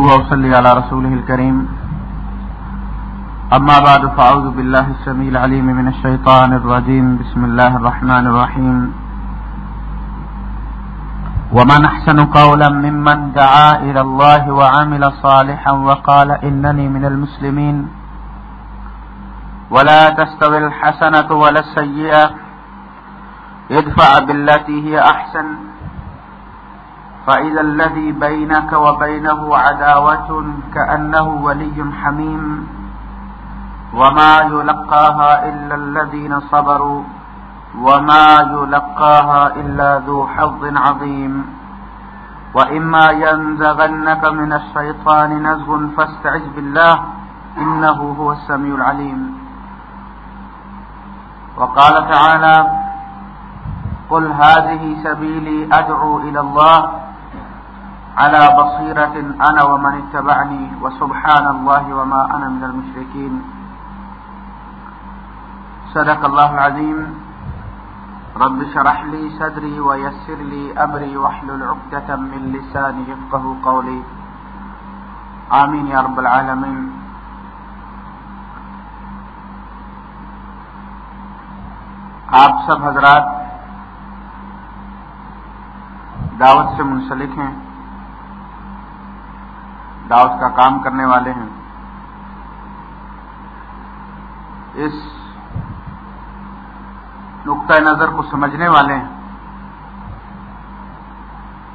وصلي على رسوله الكريم. أما بعد، فأعوذ بالله السميع العليم من الشيطان الرجيم. بسم الله الرحمن الرحيم. ومن أحسن قولا ممن دعا إلى الله وعمل صالحا وقال إنني من المسلمين. ولا تستوي الحسنة ولا السيئة. ادفع بالتي هي أحسن. فإذا الذي بينك وبينه عداوة كأنه ولي حميم وما يلقاها إلا الذين صبروا وما يلقاها إلا ذو حظ عظيم وإما ينزغنك من الشيطان نزغ فاستعذ بالله إنه هو السميع العليم وقال تعالى قل هذه سبيلي أدعو إلى الله على بصيرة أنا ومن اتبعني، وسبحان الله وما أنا من المشركين. صدق الله العظيم. رب شرح لي صدري ويسر لي أمري واحلل عقدة من لساني يفقه قولي. آمين يا رب العالمين. آپ سب حضرات دعوت سے منسلک ہیں۔ دعوت کا کام کرنے والے ہیں۔ اس نقطۂ نظر کو سمجھنے والے ہیں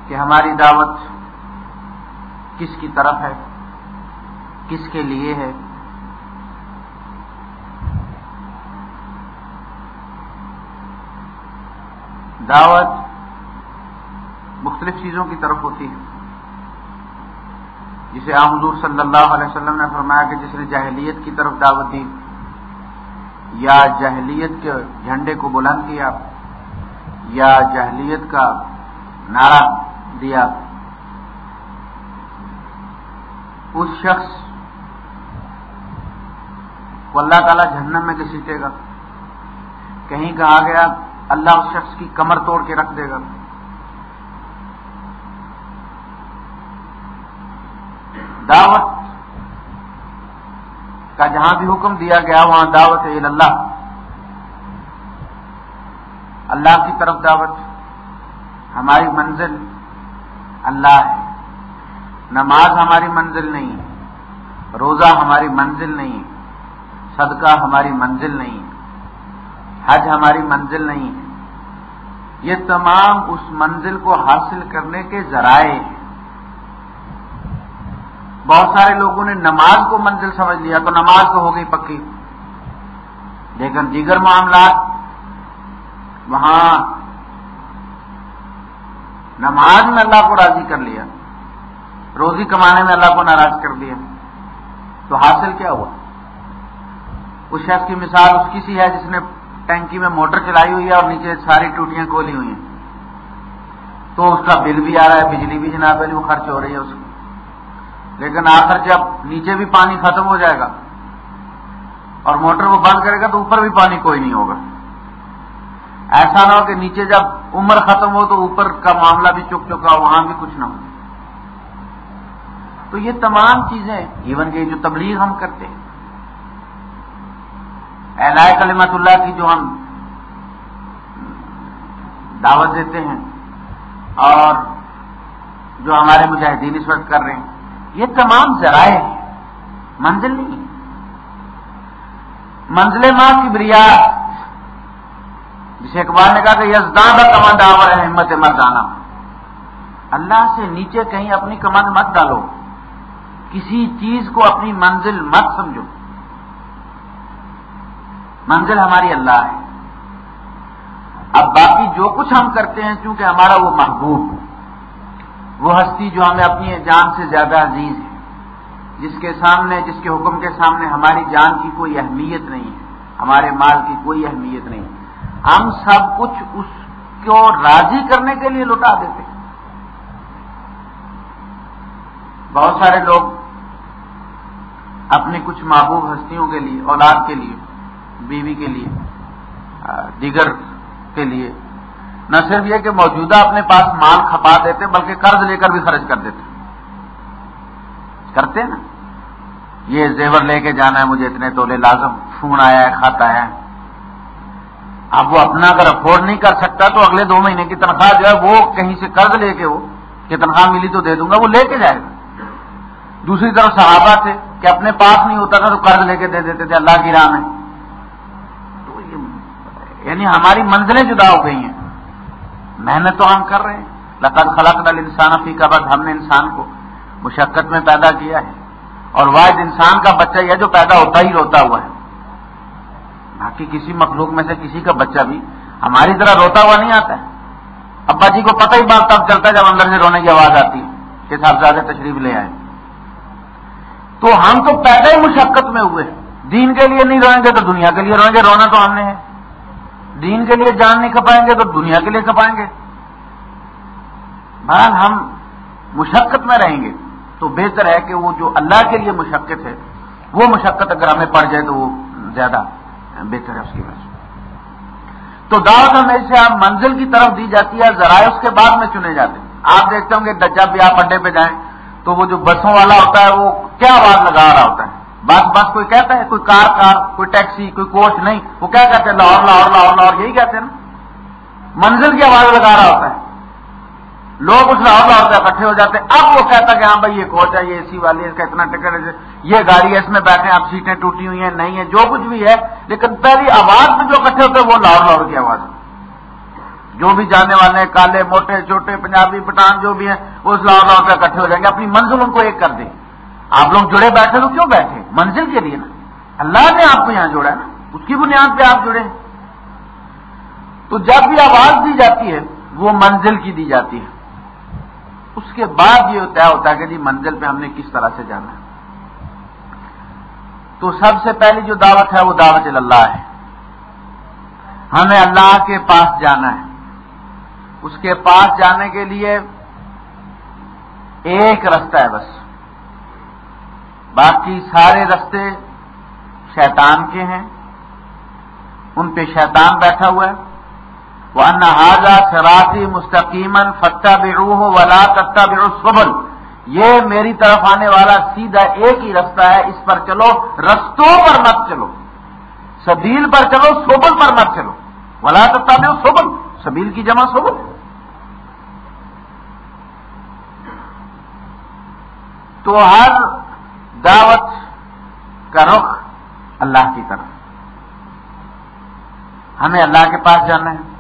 کہ ہماری دعوت کس کی طرف ہے، کس کے لیے ہے۔ دعوت مختلف چیزوں کی طرف ہوتی ہے۔ جسے عام حضور صلی اللہ علیہ وسلم نے فرمایا کہ جس نے جاہلیت کی طرف دعوت دی یا جہلیت کے جھنڈے کو بلند کیا یا جہلیت کا نعرہ دیا، اس شخص کو اللہ تعالیٰ جہنم میں گھسیٹے گا، کہیں کہا گیا، اللہ اس شخص کی کمر توڑ کے رکھ دے گا۔ دعوت کا جہاں بھی حکم دیا گیا، وہاں دعوت ہے اللہ۔ اللہ کی طرف دعوت۔ ہماری منزل اللہ ہے۔ نماز ہماری منزل نہیں ہے روزہ ہماری منزل نہیں ہے صدقہ ہماری منزل نہیں ہے حج ہماری منزل نہیں۔ ہے یہ تمام اس منزل کو حاصل کرنے کے ذرائع ہیں۔ بہت سارے لوگوں نے نماز کو منزل سمجھ لیا تو نماز تو ہو گئی پکی۔ لیکن دیگر معاملات، وہاں نماز میں اللہ کو راضی کر لیا، روزی کمانے میں اللہ کو ناراض کر دیا۔ تو حاصل کیا ہوا؟ اس شخص کی مثال اس کی سی ہے جس نے ٹینکی میں موٹر چلائی ہوئی ہے اور نیچے ساری ٹوٹیاں کھولی ہوئی ہیں۔ تو اس کا بل بھی آ رہا ہے، بجلی بھی جناب وہ خرچ ہو رہی ہے اس کی۔ لیکن آخر جب نیچے بھی پانی ختم ہو جائے گا اور موٹر وہ بند کرے گا تو اوپر بھی پانی کوئی نہیں ہوگا۔ ایسا نہ ہو کہ نیچے جب عمر ختم ہو تو اوپر کا معاملہ بھی چک چکا وہاں بھی کچھ نہ ہو۔ تو یہ تمام چیزیں ایون کہ جو تبلیغ ہم کرتے ہیں۔ اہل کلمت اللہ کی جو ہم دعوت دیتے ہیں اور جو ہمارے مجاہدین اس وقت کر رہے ہیں۔ یہ تمام ذرائع ہیں۔ منزل نہیں منزل ماں کی جسے اقبال نے کہا کہ یزدان کمند آور ہے ہمت مردانہ۔ اللہ سے نیچے کہیں اپنی کمند مت ڈالو۔ کسی چیز کو اپنی منزل مت سمجھو۔ منزل ہماری اللہ ہے۔ اب باقی جو کچھ ہم کرتے ہیں چونکہ ہمارا وہ محبوب۔ وہ ہستی جو ہمیں اپنی جان سے زیادہ عزیز ہے، جس کے سامنے، جس کے حکم کے سامنے ہماری جان کی کوئی اہمیت نہیں ہے، ہمارے مال کی کوئی اہمیت نہیں ہم سب کچھ اس کو راضی کرنے کے لیے لٹا دیتے ہیں۔ بہت سارے لوگ اپنی کچھ محبوب ہستیوں کے لیے، اولاد کے لیے، بیوی کے لیے دیگر کے لیے نہ صرف یہ کہ موجودہ اپنے پاس مال کھپا دیتے بلکہ قرض لے کر بھی خرچ کر دیتے کرتے نا؟ یہ زیور لے کے جانا ہے، مجھے اتنے تولے لازم، فون آیا ہے کھاتا ہے۔ اب وہ اپنا اگر افورڈ نہیں کر سکتا تو اگلے دو مہینے کی تنخواہ جو ہے وہ کہیں سے قرض لے کے وہ، کہ تنخواہ ملی تو دے دوں گا، وہ لے کے جائے گا۔ دوسری طرف صحابہ تھے کہ اپنے پاس نہیں ہوتا تھا تو قرض لے کے دے دیتے تھے، اللہ کی راہ میں۔ تو یہ یعنی ہماری منزلیں جدا ہو گئی ہیں۔ محنت تو ہم کر رہے ہیں۔ لقد خلق نل انسان فی کا ہم نے انسان کو مشقت میں پیدا کیا ہے۔ اور واحد انسان کا بچہ یہ جو پیدا ہوتا ہی روتا ہوا ہے۔ باقی کسی مخلوق میں سے کسی کا بچہ بھی ہماری طرح روتا ہوا نہیں آتا ہے۔ ابا جی کو پتہ ہی بات تب چلتا ہے جب اندر سے رونے کی آواز آتی ہے کہ صاحب زیادہ تشریف لے آئے۔ تو ہم تو پیدا ہی مشقت میں ہوئے دین کے لیے نہیں روئیں گے تو دنیا کے لیے روئیں گے۔ رونا تو ہم نے ہے۔ دین کے لیے جان نہیں کھپائیں گے تو دنیا کے لیے کھپائیں گے۔ بہرحال ہم مشقت میں رہیں گے تو بہتر ہے کہ وہ جو اللہ کے لیے مشقت ہے، وہ مشقت اگر ہمیں پڑ جائے تو وہ زیادہ بہتر ہے اس کی وجہ سے۔ تو دعوت ہمیشہ آپ منزل کی طرف دی جاتی ہے ذرائع اس کے بعد میں چنے جاتے ہیں۔ آپ دیکھتے ہوں گے جب بھی آپ اڈے پہ جائیں تو وہ جو بسوں والا ہوتا ہے، وہ کیا آواز لگا رہا ہوتا ہے؟ بس بس کوئی کہتا ہے کوئی کار کار کوئی ٹیکسی، کوئی کوچ نہیں، وہ کیا کہتے ہیں؟ لاہور لاہور لاہور لاہور، یہی کہتے ہیں نا۔ منزل کی آواز لگا رہا ہوتا ہے۔ لوگ اس لاہور لاہور سے اکٹھے ہو جاتے ہیں۔ اب وہ کہتا ہے کہ ہاں بھائی، یہ کوچ ہے، یہ اے سی والی ہے، اس کا اتنا ٹکٹ ہے، یہ گاڑی ہے، اس میں بیٹھے اب سیٹیں ٹوٹی ہوئی ہیں، نہیں ہے جو کچھ بھی ہے۔ لیکن پہلی آواز میں جو اکٹھے ہوتے ہیں، وہ لاہور لاہور کی آواز ہے۔ جو بھی جانے والے ہیں، کالے، موٹے چھوٹے پنجابی، پٹھان، جو بھی ہیں، وہ اس لاہور لاہور سے اکٹھے ہو جائیں گے، اپنی منزل ان کو ایک کر دیں۔ آپ لوگ جڑے بیٹھے تو کیوں بیٹھے؟ منزل کے لیے نا۔ اللہ نے آپ کو یہاں جوڑا ہے نا۔ اس کی بنیاد پہ آپ جڑے تو جب بھی آواز دی جاتی ہے، وہ منزل کی دی جاتی ہے۔ اس کے بعد یہ طے ہوتا ہے کہ جی منزل پہ ہم نے کس طرح سے جانا ہے۔ تو سب سے پہلی جو دعوت ہے، وہ دعوت اللہ ہے۔ ہمیں اللہ کے پاس جانا ہے۔ اس کے پاس جانے کے لیے ایک رستہ ہے بس۔ باقی سارے رستے شیطان کے ہیں۔ ان پہ شیطان بیٹھا ہوا ہے۔ وہ انہذا سراسی مستقیمن فتح بروح ولا تختہ برو سبل یہ میری طرف آنے والا سیدھا ایک ہی رستہ ہے۔ اس پر چلو، رستوں پر مت چلو۔ سبیل پر چلو سوبل پر مت چلو۔ ولا تختہ برو سبل سبیل کی جمع سوبل تو ہر دعوت کا رخ اللہ کی طرف۔ ہمیں اللہ کے پاس جانا ہے۔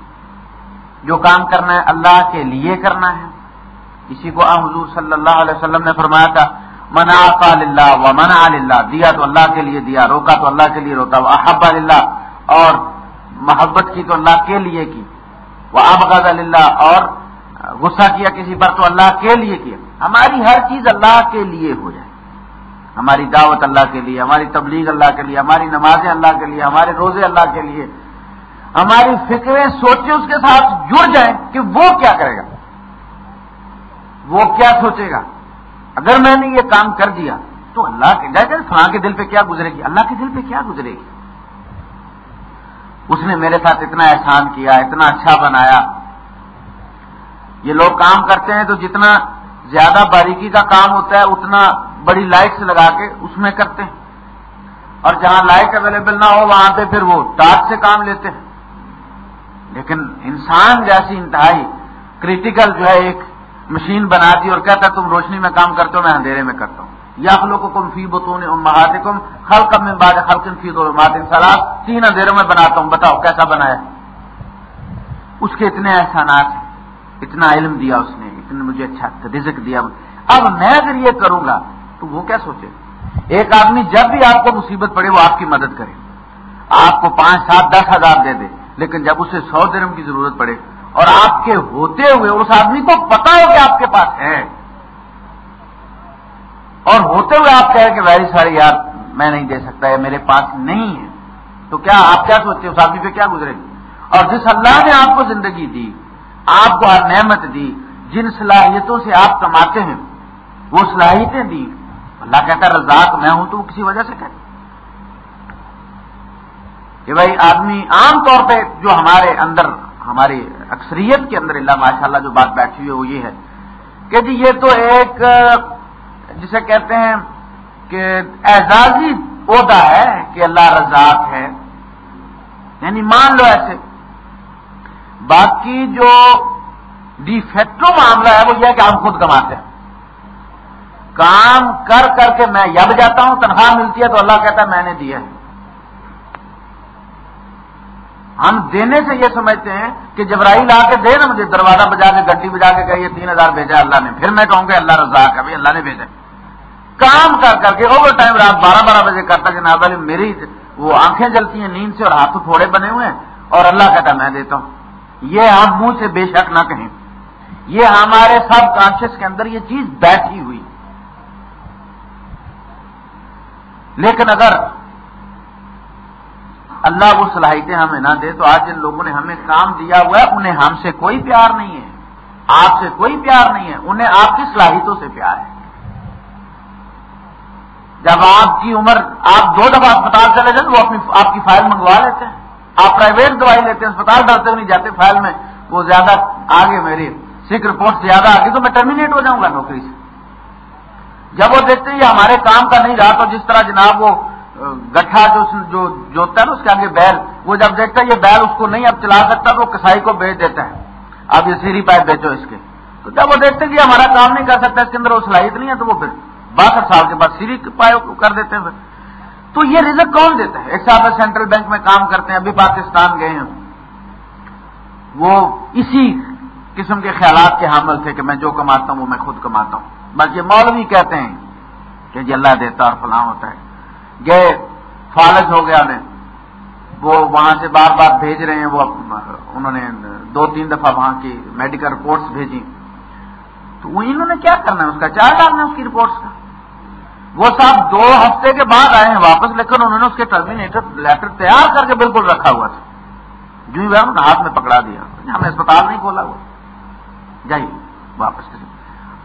جو کام کرنا ہے اللہ کے لیے کرنا ہے۔ اسی کو حضور صلی اللہ علیہ وسلم نے فرمایا تھا منا اللہ و منا اللہ، دیا تو اللہ کے لیے، دیا روکا تو اللہ کے لیے روتا۔ وہ احب اللہ اور محبت کی تو اللہ کے لیے کی۔ وہ ابغد اللہ اور غصہ کیا کسی پر تو اللہ کے لیے کیا۔ ہماری ہر چیز اللہ کے لیے ہو جائے۔ ہماری دعوت اللہ کے لیے، ہماری تبلیغ اللہ کے لیے، ہماری نمازیں اللہ کے لیے، ہمارے روزے اللہ کے لیے۔ ہماری فکریں، سوچیں اس کے ساتھ جڑ جائیں کہ وہ کیا کرے گا۔ وہ کیا سوچے گا۔ اگر میں نے یہ کام کر دیا تو اللہ کے جائے فلاں کے دل پہ کیا گزرے گی؟ اللہ کے دل پہ کیا گزرے گی؟ اس نے میرے ساتھ اتنا احسان کیا، اتنا اچھا بنایا۔ یہ لوگ کام کرتے ہیں تو جتنا زیادہ باریکی کا کام ہوتا ہے، اتنا بڑی لائٹس لگا کے اس میں کرتے ہیں۔ اور جہاں لائٹ اویلیبل نہ ہو، وہاں پہ پھر وہ ٹارچ سے کام لیتے ہیں۔ لیکن انسان جیسی انتہائی کریٹیکل جو ہے، ایک مشین بنا دی اور کہتا ہے، تم روشنی میں کام کرتے ہو، میں اندھیرے میں کرتا ہوں۔ یا لوگ کو کم فی بتون کم خلق میں بعد خلقن فی دو سلاد تین اندھیروں میں بناتا ہوں، بتاؤ کیسا بنایا اس کے اتنے احسانات ہیں۔ اتنا علم دیا اس نے، اتنے مجھے اچھا رزق دیا۔ اب میں اگر یہ کروں گا تو وہ کیا سوچے؟ ایک آدمی جب بھی آپ کو مصیبت پڑے وہ آپ کی مدد کرے۔ آپ کو پانچ سات دس ہزار دے دے، لیکن جب اسے سو درم کی ضرورت پڑے اور آپ کے ہوتے ہوئے اس آدمی کو پتا ہو کہ آپ کے پاس ہے اور ہوتے ہوئے آپ کہیں کہ ویری ساری یار، میں نہیں دے سکتا ہے میرے پاس نہیں ہے۔ تو کیا آپ کیا سوچتے اس آدمی پہ کیا گزرے؟ گی اور جس اللہ نے آپ کو زندگی دی آپ کو نعمت دی، جن صلاحیتوں سے آپ کماتے ہیں، وہ صلاحیتیں دی۔ اللہ کہتا ہے، رزاق میں ہوں تو وہ کسی وجہ سے کہ بھائی، آدمی عام طور پہ جو ہمارے اندر، ہماری اکثریت کے اندر اللہ ماشاء اللہ جو بات بیٹھی ہوئی ہے، وہ یہ ہے کہ جی یہ تو ایک، جسے کہتے ہیں کہ اعزازی عہدہ ہے کہ اللہ رزاق ہے۔ یعنی مان لو ایسے باقی جو ڈیفیکٹو معاملہ ہے وہ یہ ہے کہ ہم خود کماتے ہیں۔ کام کر کر کے میں یب جاتا ہوں، تنخواہ ملتی ہے تو اللہ کہتا ہے میں نے دیا ہے۔ ہم دینے سے یہ سمجھتے ہیں کہ جبراہیل آ کے دے نا مجھے، دروازہ بجا کے، گڈی بجا کے کہ یہ تین ہزار بھیجا اللہ نے۔ پھر میں کہوں گا، اللہ رضا کا اللہ نے بھیجا کام کر کر کے اوور ٹائم رات بارہ بارہ بجے کرتا جناب علی، میری وہ آنکھیں جلتی ہیں، نیند سے اور ہاتھ تھوڑے بنے ہوئے ہیں اور اللہ کہتا میں دیتا ہوں۔ یہ ہم منہ سے بے شک نہ کہیں۔ یہ ہمارے سب کانشیس کے اندر یہ چیز بیٹھی ہوئی۔ لیکن اگر اللہ وہ صلاحیتیں ہمیں نہ دے تو آج جن لوگوں نے ہمیں کام دیا ہوا ہے، انہیں ہم سے کوئی پیار نہیں ہے۔ آپ سے کوئی پیار نہیں ہے، انہیں آپ کی صلاحیتوں سے پیار ہے۔ جب آپ کی عمر، آپ دو دفعہ اسپتال چلے جائیں وہ اپنی آپ کی فائل منگوا لیتے ہیں۔ آپ پرائیویٹ دوائی لیتے ہیں، اسپتال ڈالتے ہوئے نہیں جاتے، فائل میں وہ زیادہ آگے میری سکھ رپورٹ سے زیادہ آگے تو میں ٹرمینیٹ ہو جاؤں گا نوکری سے۔ جب وہ دیکھتے ہیں یہ ہمارے کام کا نہیں رہا، تو جس طرح جناب وہ گٹھا جو جوتا ہے نا، اس کے آگے بیل، وہ جب دیکھتا ہے یہ بیل اس کو نہیں اب چلا سکتا، تو وہ کسائی کو بیچ دیتا ہے۔ اب یہ سیری پائپ بیچو اس کے۔ تو جب وہ دیکھتے ہیں کہ ہمارا کام نہیں کر سکتا، اس کے اندر وہ صلاحیت نہیں ہے، تو وہ پھر باسٹھ سال کے بعد سیری پائپ کر دیتے ہیں پھر۔ تو یہ رزق کون دیتا ہے؟ ایک صاحب سینٹرل بینک میں کام کرتے ہیں، ابھی پاکستان گئے ہیں۔ وہ اسی قسم کے خیالات کے حامل تھے کہ میں جو کماتا ہوں وہ میں خود کماتا ہوں۔ بس یہ مولوی کہتے ہیں کہ جی اللہ دیتا اور فلاں ہوتا ہے۔ گئے فالج ہو گیا انہیں وہ وہاں سے بار بار بھیج رہے ہیں، وہ انہوں نے دو تین دفعہ وہاں کی میڈیکل رپورٹس بھیجی تو انہوں نے کیا کرنا ہے؟ اس کا چار ڈالنا ہے اس کی رپورٹس کا۔ وہ صاحب دو ہفتے کے بعد آئے ہیں واپس، لیکن انہوں نے اس کے ٹرمینیٹر لیٹر تیار کر کے بالکل رکھا ہوا تھا۔ جو ہی وہ ہاتھ میں پکڑا دیا۔ ہم نے اسپتال نہیں کھولا ہوا۔ جائیے، واپس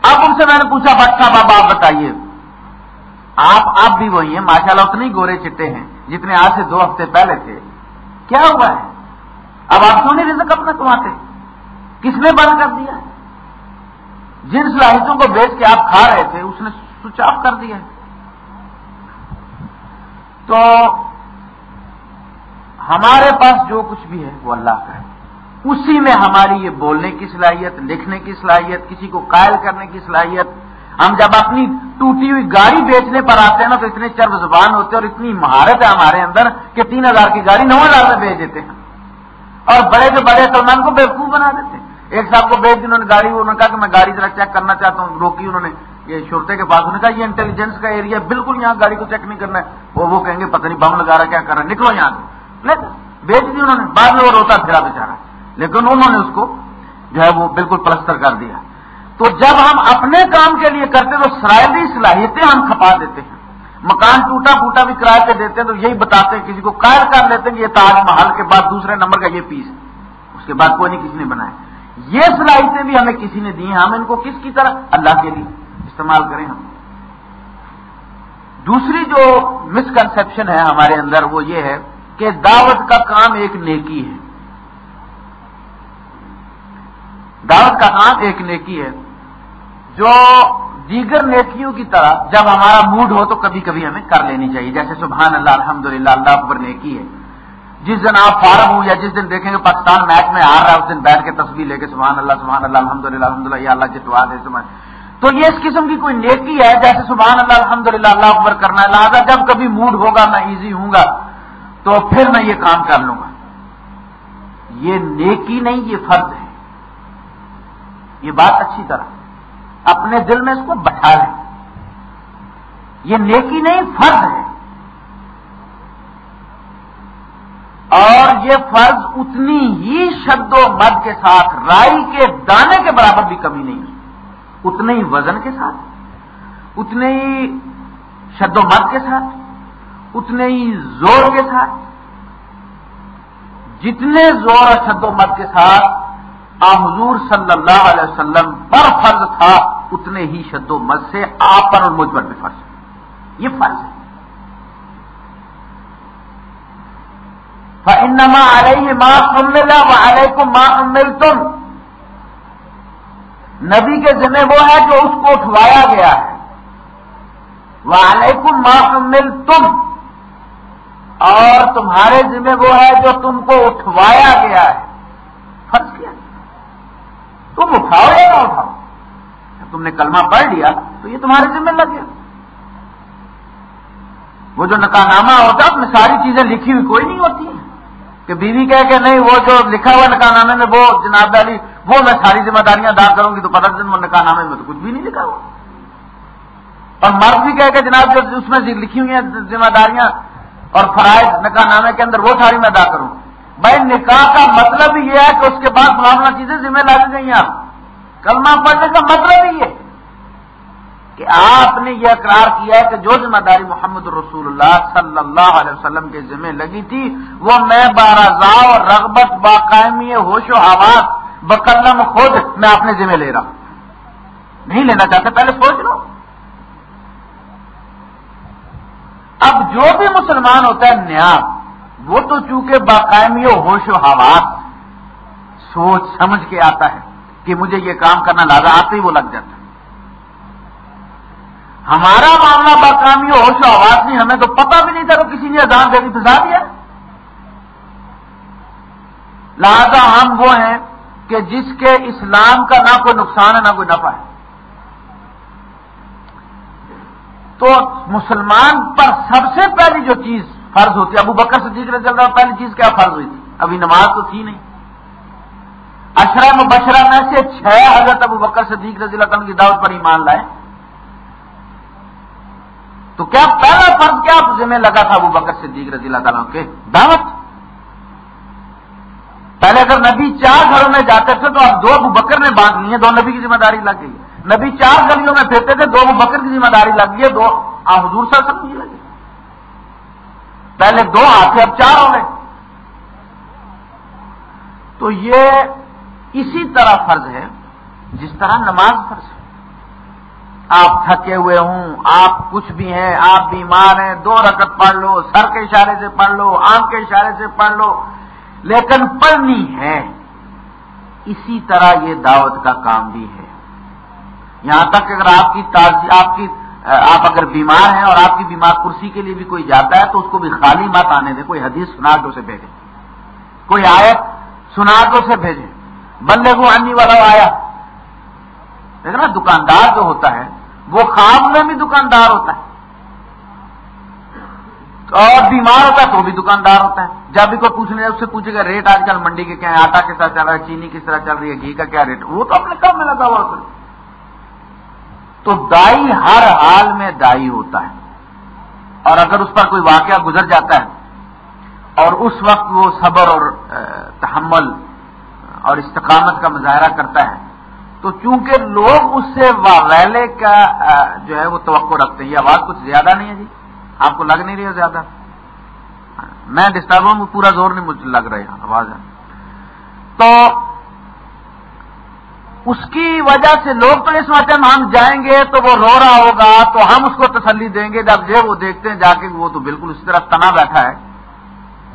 اب ان سے میں نے پوچھا، بچہ بابا آپ بتائیے۔ آپ اب بھی وہی ہیں ماشاء اللہ اتنے گورے چٹے ہیں، جتنے آج سے دو ہفتے پہلے تھے۔ کیا ہوا ہے؟ اب آپ کیوں نہیں رزق اپنا کماتے؟ کس نے بند کر دیا؟ جن صلاحیتوں کو بیچ کے آپ کھا رہے تھے، اس نے سوئچ آف کر دیا۔ تو ہمارے پاس جو کچھ بھی ہے وہ اللہ کا ہے۔ اسی میں ہماری یہ بولنے کی صلاحیت، لکھنے کی صلاحیت، کسی کو قائل کرنے کی صلاحیت۔ ہم جب اپنی ٹوٹی ہوئی گاڑی بیچنے پر آتے ہیں نا تو اتنے چرب زبان ہوتے ہیں اور اتنی مہارت ہے ہمارے اندر کہ تین ہزار کی گاڑی نو ہزار میں بیچ دیتے ہیں۔ اور بڑے سے بڑے سلمان کو بیوقوف بنا دیتے ہیں۔ ایک صاحب کو بیچ انہوں نے گاڑی، انہوں نے کہا کہ میں گاڑی ذرا چیک کرنا چاہتا ہوں، روکی انہوں نے۔ یہ شرتے کے پاس انہوں نے کہا یہ انٹیلیجنس کا ایریا بالکل یہاں گاڑی کو چیک نہیں کرنا ہے۔ وہ وہ کہیں گے پتہ نہیں بم لگا رہا کیا کر رہا ہے؟ نکلو یہاں سے۔ بیچ دی انہوں نے۔ بعد میں وہ روتا پھرا بیچارا لیکن انہوں نے اس کو جو ہے وہ بالکل پلستر کر دیا۔ تو جب ہم اپنے کام کے لیے کرتے تو سرائلی صلاحیتیں ہم کھپا دیتے ہیں۔ مکان ٹوٹا پوٹا بھی کرایہ پہ دیتے ہیں، تو یہی بتاتے ہیں، کسی کو قائل کر لیتے ہیں کہ یہ تاج محل کے بعد دوسرے نمبر کا یہ پیس ہے۔ اس کے بعد کوئی نہیں، کسی نے بنایا۔ یہ صلاحیتیں بھی ہمیں کسی نے دی ہیں، ہم ان کو کس کی طرح؟ اللہ کے لیے استعمال کریں ہم۔ دوسری جو مسکنسپشن ہے ہمارے اندر وہ یہ ہے کہ دعوت کا کام ایک نیکی ہے۔ دعوت کا کام ایک نیکی ہے۔ جو دیگر نیکیوں کی طرح جب ہمارا موڈ ہو تو کبھی کبھی ہمیں کر لینی چاہیے۔ جیسے سبحان اللہ الحمد للہ اللہ اکبر، نیکی ہے۔ جس دن آپ فارغ ہوں یا جس دن دیکھیں گے پاکستان میچ میں آ رہا ہے، اس دن بیٹھ کے تصویر لے کے سبحان اللہ سبحان اللہ الحمد للہ الحمد للہ یا اللہ جتوا دے، سبحان تو یہ اس قسم کی کوئی نیکی ہے جیسے سبحان اللہ الحمد للہ اللہ اکبر کرنا ہے، لہٰذا جب کبھی موڈ ہوگا، میں ایزی ہوں گا، تو پھر میں یہ کام کر لوں گا۔ یہ نیکی نہیں، یہ فرض ہے۔ یہ بات اچھی طرح۔ اپنے دل میں اس کو بٹھا لیں۔ یہ نیکی نہیں، فرض ہے۔ اور یہ فرض اتنی ہی شد و مد کے ساتھ، رائی کے دانے کے برابر بھی کمی نہیں۔ ہے اتنے ہی وزن کے ساتھ، اتنے ہی شد و مد کے ساتھ، اتنے ہی زور کے ساتھ۔ جتنے زور اور شد و مد کے ساتھ آ حضور صلی اللہ علیہ وسلم پر فرض تھا، اتنے ہی شد و مد سے آپ پر اور مجھ پر بھی فرض۔ ہے یہ فرض ہے۔ انما علیہ ماں املا و علیہ کو تم نبی کے ذمہ وہ ہے جو اس کو اٹھوایا گیا ہے۔ وعلیکم مل تم اور تمہارے ذمہ وہ ہے جو تم کو اٹھوایا گیا ہے۔ فرض کیا۔ تم اٹھاؤ یا نہ اٹھاؤ؟ تم نے کلمہ پڑھ لیا تو یہ تمہارے ذمہ لگ گیا۔ وہ جو نکاح نامہ ہوتا اس میں ساری چیزیں لکھی ہوئی کوئی نہیں ہوتی۔ کہ بیوی کہہ کہ نہیں، وہ جو لکھا ہوا نکاح نامے میں، وہ جناب داری وہ میں ساری ذمہ داریاں ادا کروں گی تو پتہ دن وہ نکاح نامے میں تو کچھ بھی نہیں لکھا ہوا۔ اور مرد بھی کہہ کہ جناب جو اس میں لکھی ہوئی ہیں ذمہ داریاں اور فرائض نکاح نامے کے اندر وہ ساری میں ادا کروں۔ بھائی، نکاح کا مطلب یہ ہے کہ اس کے بعد فلاں چیزیں ذمہ لاگی گئی ہیں آپ کلمہ پڑھنے کا مطلب ہی ہے کہ آپ نے یہ اقرار کیا ہے کہ جو ذمہ داری محمد رسول اللہ صلی اللہ علیہ وسلم کے ذمہ لگی تھی، وہ میں بارضا اور رغبت باقاعمی ہوش و آواز بکلم خود میں اپنے ذمہ لے رہا۔ ہوں نہیں لینا چاہتے، پہلے سوچ لو۔ اب جو بھی مسلمان ہوتا ہے نیا وہ تو چونکہ باقاعمی و ہوش و حواس، سوچ سمجھ کے آتا ہے کہ مجھے یہ کام کرنا لازا آتے ہی وہ لگ جاتا ہے۔ ہمارا معاملہ باقامی ہوش و آواز نہیں ہمیں تو پتہ بھی نہیں تھا کہ کسی نے اذان دے دی پھنسا دیا۔ لہذا ہم وہ ہیں کہ جس کے اسلام کا نہ کوئی نقصان ہے، نہ کوئی نفع ہے۔ تو مسلمان پر سب سے پہلی جو چیز فرض ہوتی ہے، ابو بکر سے رہا چل رہا پہلی چیز کیا فرض ہوئی تھی؟ ابھی نماز تو تھی نہیں۔ اشرم بشرا میں سے چھ حضرت ابو بکر سے رضی اللہ تعالیٰ کی دعوت پر ایمان لائے۔ تو کیا پہلا فرض کیا ذمہ لگا تھا ابو بکر صدیق رضی اللہ تعالیٰ کے دعوت؟ پہلے اگر نبی چار گھروں میں جاتے تھے تو اب دو ابو بکر نے باندھ لی ہے دو نبی کی ذمہ داری لگ گئی نبی چار گلیوں میں پھرتے تھے، دو ابو بکر کی ذمہ داری لگ گئی ہے، دو حضور سر سب لگی۔ پہلے دو آتے، اب چار ہو گئے۔ تو یہ اسی طرح فرض ہے، جس طرح نماز فرض ہے۔ آپ تھکے ہوئے ہوں، آپ کچھ بھی ہیں، آپ بیمار ہیں، دو رکت پڑھ لو، سر کے اشارے سے پڑھ لو آنکھ کے اشارے سے پڑھ لو، لیکن پڑھنی ہے۔ اسی طرح یہ دعوت کا کام بھی ہے۔ یہاں تک اگر آپ کی تازی، آپ کی، آپ اگر بیمار ہیں اور آپ کی بیمار کرسی کے لیے بھی کوئی جاتا ہے، تو اس کو بھی خالی مت آنے دیں۔ کوئی حدیث سنا کے اسے بھیجے کوئی آیت سنا کے اسے بھیجے بندے کو آنی والا آیا۔ دیکھ نا دکاندار جو ہوتا ہے وہ خواب میں بھی دکاندار ہوتا ہے۔ اور بیمار ہوتا ہے تو بھی دکاندار ہوتا ہے۔ جب بھی کوئی پوچھنے اس سے پوچھے گا، ریٹ آج کل منڈی کے کیا ہے آٹا کس طرح چل رہا ہے؟ چینی کس طرح چل رہی ہے؟ گھی کا کیا ریٹ؟ وہ تو اپنے کم میں لگا ہوا کوئی تو دائی ہر حال میں دائی ہوتا ہے۔ اور اگر اس پر کوئی واقعہ گزر جاتا ہے، اور اس وقت وہ صبر اور تحمل اور استقامت کا مظاہرہ کرتا ہے تو چونکہ لوگ اس سے واغیلے کا جو ہے وہ توقع رکھتے ہیں۔ یہ آواز کچھ زیادہ نہیں ہے جی۔ آپ کو لگ نہیں رہی ہے زیادہ؟ میں ڈسٹرب ہوں، پورا زور نہیں مجھے لگ رہا آواز ہے۔ تو اس کی وجہ سے لوگ تو اس وقت ہم جائیں گے تو وہ رو رہا ہوگا، تو ہم اس کو تسلی دیں گے۔ جب جو وہ دیکھتے ہیں جا کے، وہ تو بالکل اس طرح تنا بیٹھا ہے۔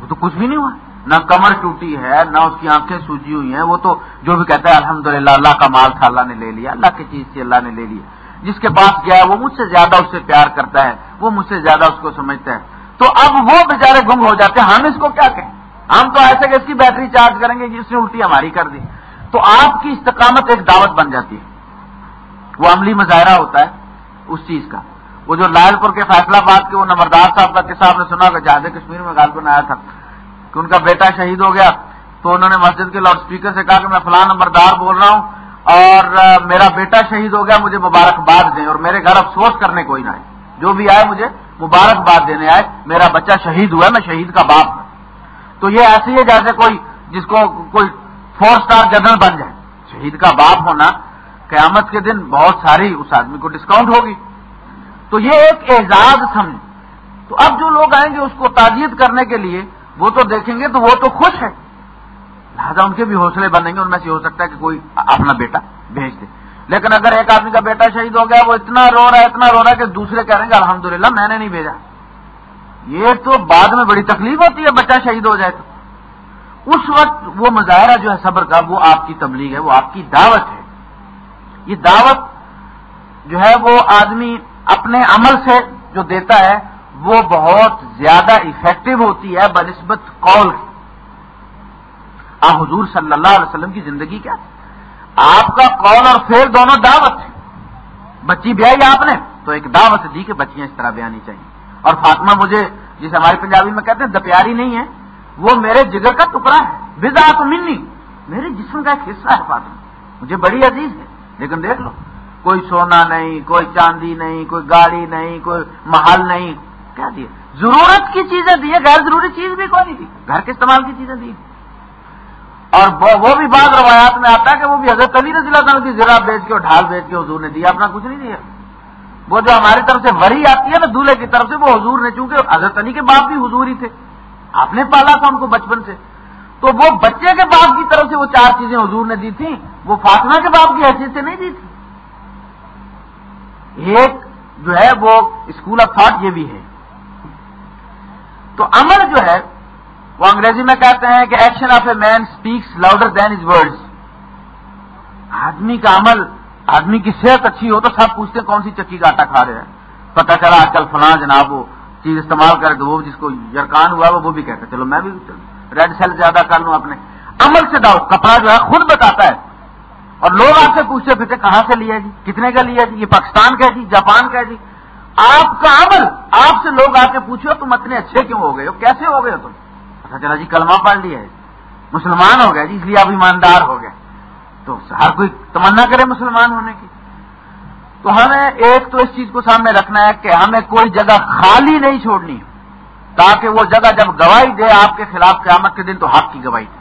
وہ تو کچھ بھی نہیں ہوا۔ نہ کمر ٹوٹی ہے، نہ اس کی آنکھیں سوجی ہوئی ہیں، وہ تو جو بھی کہتا ہے، الحمدللہ، اللہ کا مال تھا، اللہ نے لے لیا، اللہ کی چیز تھی، اللہ نے لے لیا۔ جس کے پاس گیا وہ مجھ سے زیادہ اس سے پیار کرتا ہے، وہ مجھ سے زیادہ اس کو سمجھتا ہے۔ تو اب وہ بےچارے گم ہو جاتے ہیں، ہم اس کو کیا کہیں؟ ہم تو ایسے کہ اس کی بیٹری چارج کریں گے جس نے الٹی ہماری کر دی۔ تو آپ کی استقامت ایک دعوت بن جاتی ہے۔ وہ عملی مظاہرہ ہوتا ہے اس چیز کا۔ وہ جو لائل پور کے فیصلہ باد کے وہ نمبردار صاحب کا قصہ آپ نے سنا کہ جہاز کشمیر میں غالب آیا تھا کہ ان کا بیٹا شہید ہو گیا تو انہوں نے مسجد کے لاؤڈ اسپیکر سے کہا کہ میں فلاں نمبردار بول رہا ہوں اور میرا بیٹا شہید ہو گیا، مجھے مبارکباد دیں اور میرے گھر افسوس کرنے کوئی نہ آئے۔ جو بھی آئے مجھے مبارکباد دینے آئے، میرا بچہ شہید ہوا ہے، میں شہید کا باپ ہوں۔ تو یہ ایسی ہے جیسے کوئی، جس کو کوئی فور اسٹار جنرل بن جائے۔ شہید کا باپ ہونا قیامت کے دن بہت ساری اس آدمی کو ڈسکاؤنٹ ہوگی۔ تو یہ ایک اعزاز سمجھ۔ تو اب جو لوگ آئیں گے اس کو تعزیت کرنے کے لیے وہ تو دیکھیں گے تو وہ تو خوش ہے لہٰذا ان کے بھی حوصلے بنیں گے، ان میں سے ہو سکتا ہے کہ کوئی اپنا بیٹا بھیج دے۔ لیکن اگر ایک آدمی کا بیٹا شہید ہو گیا، وہ اتنا رو رہا ہے، اتنا رو رہا ہے کہ دوسرے کہہ رہے ہیں کہ الحمدللہ میں نے نہیں بھیجا۔ یہ تو بعد میں بڑی تکلیف ہوتی ہے، بچہ شہید ہو جائے تو۔ اس وقت وہ مظاہرہ جو ہے صبر کا، وہ آپ کی تبلیغ ہے، وہ آپ کی دعوت ہے۔ یہ دعوت جو ہے، وہ آدمی اپنے عمل سے جو دیتا ہے وہ بہت زیادہ افیکٹو ہوتی ہے بنسبت قول کی۔ آ، حضور صلی اللہ علیہ وسلم کی زندگی کیا؟ تھی آپ کا قول اور فیل دونوں دعوت تھے بچی بیائی آپ نے، تو ایک دعوت دی کہ بچیاں اس طرح بیانی چاہیے۔ اور فاطمہ مجھے جسے ہماری پنجابی میں کہتے ہیں دپیاری نہیں ہے، وہ میرے جگر کا ٹکڑا ہے۔ بدا تو منی۔ میرے جسم کا ایک حصہ ہے فاطمہ۔ مجھے بڑی عزیز ہے، لیکن دیکھ لو، کوئی سونا نہیں، کوئی چاندی نہیں، کوئی گاڑی نہیں، کوئی محل نہیں۔ کیا دیے؟ ضرورت کی چیزیں دیے، غیر ضروری چیز بھی کوئی نہیں تھی؟ گھر کے استعمال کی چیزیں دی اور وہ بھی بعض روایات میں آتا ہے کہ وہ بھی حضرت علی رضی اللہ عنہ کی زرا بیچ کے اور ڈھال بیچ کے حضور نے دیا، اپنا کچھ نہیں دیا۔ وہ جو ہماری طرف سے وری آتی ہے نا دولہے کی طرف سے، وہ حضور نے، چونکہ حضرت علی کے باپ بھی حضور ہی تھے۔ آپ نے پالا تھا ان کو بچپن سے۔ تو وہ بچے کے باپ کی طرف سے وہ چار چیزیں حضور نے دی تھیں۔ وہ فاطمہ کے باپ کی حیثیت سے نہیں دی تھی۔ ایک جو ہے وہ اسکول آف تھاٹ یہ بھی ہے۔ تو عمل جو ہے، وہ انگریزی میں کہتے ہیں کہ action of a man speaks louder than is words آدمی کا عمل، آدمی کی صحت اچھی ہو تو سب پوچھتے ہیں کون سی چکی کا آٹا کھا رہے ہیں۔ پتا چلا آج کل فلاں جناب وہ چیز استعمال کرے تو وہ جس کو یرکان ہوا وہ بھی کہتے چلو میں بھی ریڈ سیل زیادہ کر لوں اپنے۔ عمل سے داؤ کپڑا جو ہے خود بتاتا ہے۔ اور لوگ آپ سے پوچھتے پھرتے کہاں سے لیا جی؟ کتنے کا لیا جی؟ یہ پاکستان کا جی؟ جاپان کا جی؟ آپ کا عمل، آپ سے لوگ آ کے پوچھو، تم اتنے اچھے کیوں ہو گئے ہو؟ کیسے ہو گئے ہو تم؟ پتا چلا جی کلمہ پڑھ لیا ہے۔ مسلمان ہو گیا جی اس لیے آپ ایماندار ہو گئے۔ تو ہر کوئی تمنا کرے مسلمان ہونے کی۔ تو ہمیں ایک تو اس چیز کو سامنے رکھنا ہے کہ ہمیں کوئی جگہ خالی نہیں چھوڑنی، تاکہ وہ جگہ جب گواہی دے آپ کے خلاف قیامت کے دن، تو حق کی گواہی دے۔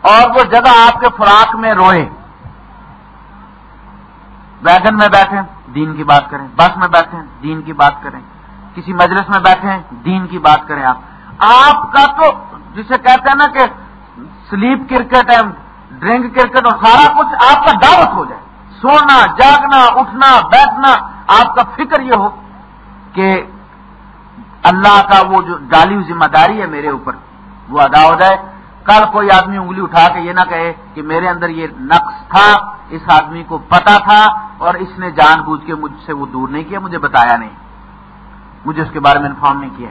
اور وہ جگہ آپ کے فراق میں روئے۔ ویگن میں بیٹھیں، دین کی بات کریں۔ بس میں بیٹھیں، دین کی بات کریں۔ کسی مجلس میں بیٹھیں، دین کی بات کریں آپ۔ آپ کا تو جسے کہتے ہیں نا کہ سلیپ کرکٹ ہے ڈرنک کرکٹ اور سارا کچھ آپ کا دعوت ہو جائے۔ سونا، جاگنا، اٹھنا، بیٹھنا، آپ کا فکر یہ ہو کہ اللہ کا وہ جو ڈالی ہوئی ذمہ داری ہے میرے اوپر، وہ ادا ہو جائے۔ کل کوئی آدمی انگلی اٹھا کے یہ نہ کہے کہ میرے اندر یہ نقص تھا، اس آدمی کو پتا تھا اور اس نے جان بوجھ کے مجھ سے وہ دور نہیں کیا، مجھے بتایا نہیں۔ مجھے اس کے بارے میں انفارم نہیں کیا۔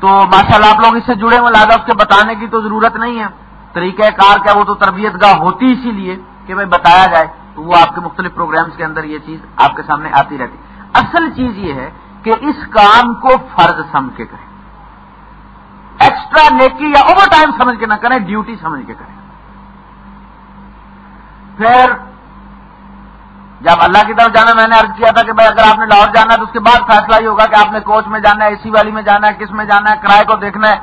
تو ماشاء اللہ آپ لوگ اس سے جڑے ہوئے لہٰذا اس کے بتانے کی تو ضرورت نہیں ہے۔ طریقہ کار کیا، وہ تو تربیت گاہ ہوتی اسی لیے کہ بھائی بتایا جائے تو وہ آپ کے مختلف پروگرامز کے اندر یہ چیز آپ کے سامنے آتی رہتی۔ اصل چیز یہ ہے کہ اس کام کو فرض سمجھ کے کریں۔ ایکسٹرا نیکی یا اوور ٹائم سمجھ کے نہ کریں ڈیوٹی سمجھ کے کریں۔ پھر جب اللہ کی طرف جانا، میں نے ارض کیا تھا کہ بھائی اگر آپ نے لاہور جانا ہے تو اس کے بعد فیصلہ یہ ہوگا کہ آپ نے کوچ میں جانا ہے اے سی والی میں جانا ہے، کس میں جانا ہے، کرائے کو دیکھنا ہے۔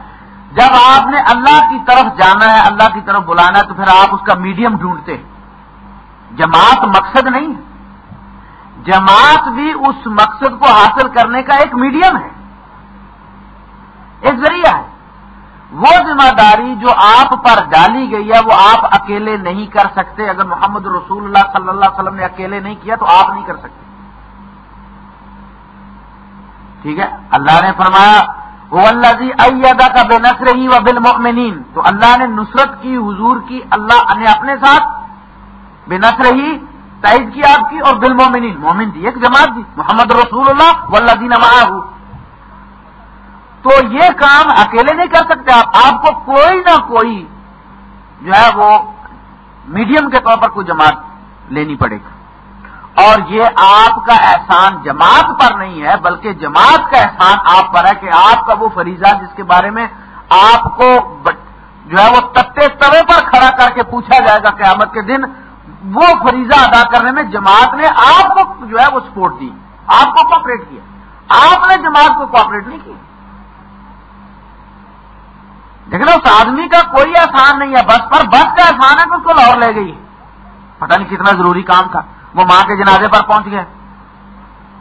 جب آپ نے اللہ کی طرف جانا ہے، اللہ کی طرف بلانا ہے، تو پھر آپ اس کا میڈیم ڈھونڈتے۔ جماعت مقصد نہیں جماعت بھی اس مقصد کو حاصل کرنے کا ایک میڈیم ہے۔ ایک ذریعہ ذمہ داری جو آپ پر ڈالی گئی ہے، وہ آپ اکیلے نہیں کر سکتے۔ اگر محمد رسول اللہ صلی اللہ علیہ وسلم نے اکیلے نہیں کیا تو آپ نہیں کر سکتے۔ ٹھیک ہے؟ اللہ نے فرمایا وہ اللہ جی ایدا کا بے نسر ہی و بل تو اللہ نے نصرت کی، حضور کی، اللہ نے اپنے ساتھ بے نسر ہی تائید کی آپ کی اور بل مومنین مومن دی ایک جماعت دی، محمد رسول اللہ و اللہ دین تو یہ کام اکیلے نہیں کر سکتے آپ آپ کو کوئی نہ کوئی جو ہے وہ میڈیم کے طور پر کوئی جماعت لینی پڑے گی۔ اور یہ آپ کا احسان جماعت پر نہیں ہے، بلکہ جماعت کا احسان آپ پر ہے کہ آپ کا وہ فریضہ جس کے بارے میں آپ کو جو ہے وہ تتے توے پر کھڑا کر کے پوچھا جائے گا قیامت کے دن، وہ فریضہ ادا کرنے میں جماعت نے آپ کو جو ہے وہ سپورٹ دی، آپ کو کوپریٹ کیا۔ آپ نے جماعت کو کوپریٹ نہیں کیا۔ لیکن اس آدمی کا کوئی احسان نہیں ہے، بس پر بس کا احسان ہے کہ اس کو لاہور لے گئی۔ پتہ نہیں کتنا ضروری کام تھا۔ وہ ماں کے جنازے پر پہنچ گئے۔